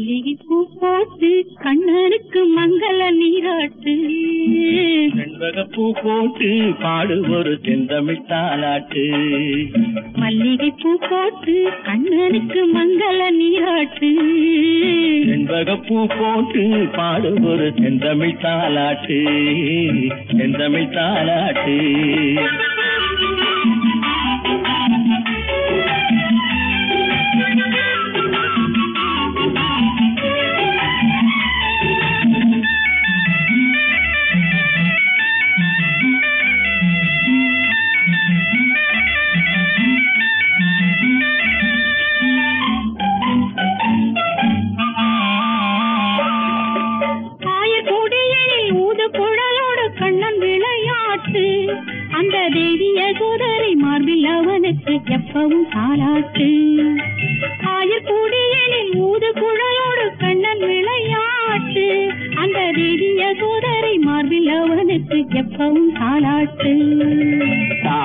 போட்டு கண்ணனுக்கு மங்கள நீராட்டு. செண்பகப்பூ போட்டு பாடு ஒரு செந்தமிழ் தாலாட்டு மல்லிகை பூ போட்டு கண்ணனுக்கு மங்கள நீராட்டு. செண்பகப்பூ போட்டு பாடு ஒரு செந்தமிழ் தாலாட்டு செந்தமிழ் தாலாட்டு அந்த தேவிய குதிரை மார்பில் அவனுக்கு எப்பவும் தாலாட்டு ஆயக்குடியில் ஊது குழலோடு கண்ணன் விளையாட்டு. அந்த தேவிய குதிரை மார்பில் அவனுக்கு எப்பவும் தாலாட்டு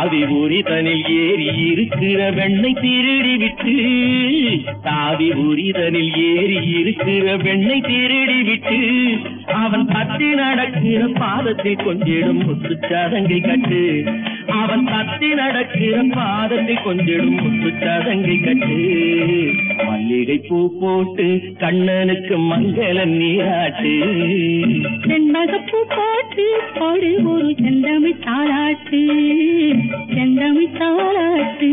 தாவி ஊறி தனில் ஏறி இருக்கிற வெண்ணை திருடி விட்டு தாவி ஊறி தனில் ஏறி இருக்கிற வெண்ணை திருடி விட்டு அவன் பத்தி நடக்கிற பாதத்தில் கொஞ்சிடும் முத்து சதங்கை கட்டு அவன் பத்தி நடக்கிற பாதத்தில் கொஞ்சிடும் முத்து சதங்கை கட்டு. மல்லிகை பூ போட்டு கண்ணனுக்கு மங்களம் நீராட்டு. பூ போட்டு தாளாட்டு பாடு ஒரு செந்தமிழ் தாளாட்டு செந்தமிழ் தாளாட்டு.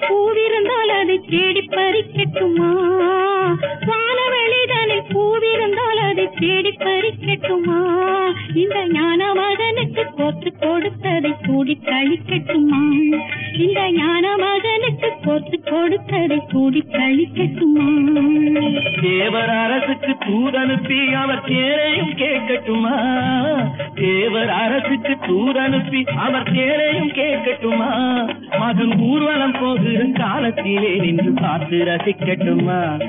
பூவிருந்தால் அதை தேடி பறிக்கட்டுமா? வானவெளிதனில் பூவிருந்தால் அதை தேடி பறிக்கட்டுமா? இந்த ஞான மகனுக்கு கொடுத்ததை கூடி கழிக்கட்டுமா இந்த ஞான மகனுக்கு போட்டு கொடுத்ததை கூடி கழிக்கட்டுமா? தேவர் அரசுக்கு தூதனுப்பி அவர் தேரையும் கேட்கட்டுமா? தேவர் அரசுக்கு தூதனுப்பி அவர் தேரையும் கேட்கட்டுமா? மகன் ஊர்வலம் போகிற காலத்திலே நின்று பார்த்து ரசிக்கட்டுமா?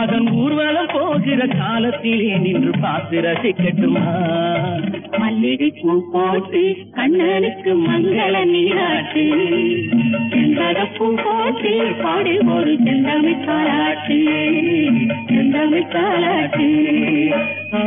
மகன் ஊர்வலம் போகிற காலத்திலே நின்று பார்த்து ரசிக்கட்டுமா? மல்லிகை பூ போட்டு கண்ணனுக்கு மங்கள நீராட்டு. செண்பகப்பூ போட்டு பாடு ஒரு செந்தமிழ் தாலாட்டு செந்தமிழ் தாலாட்டு ஆ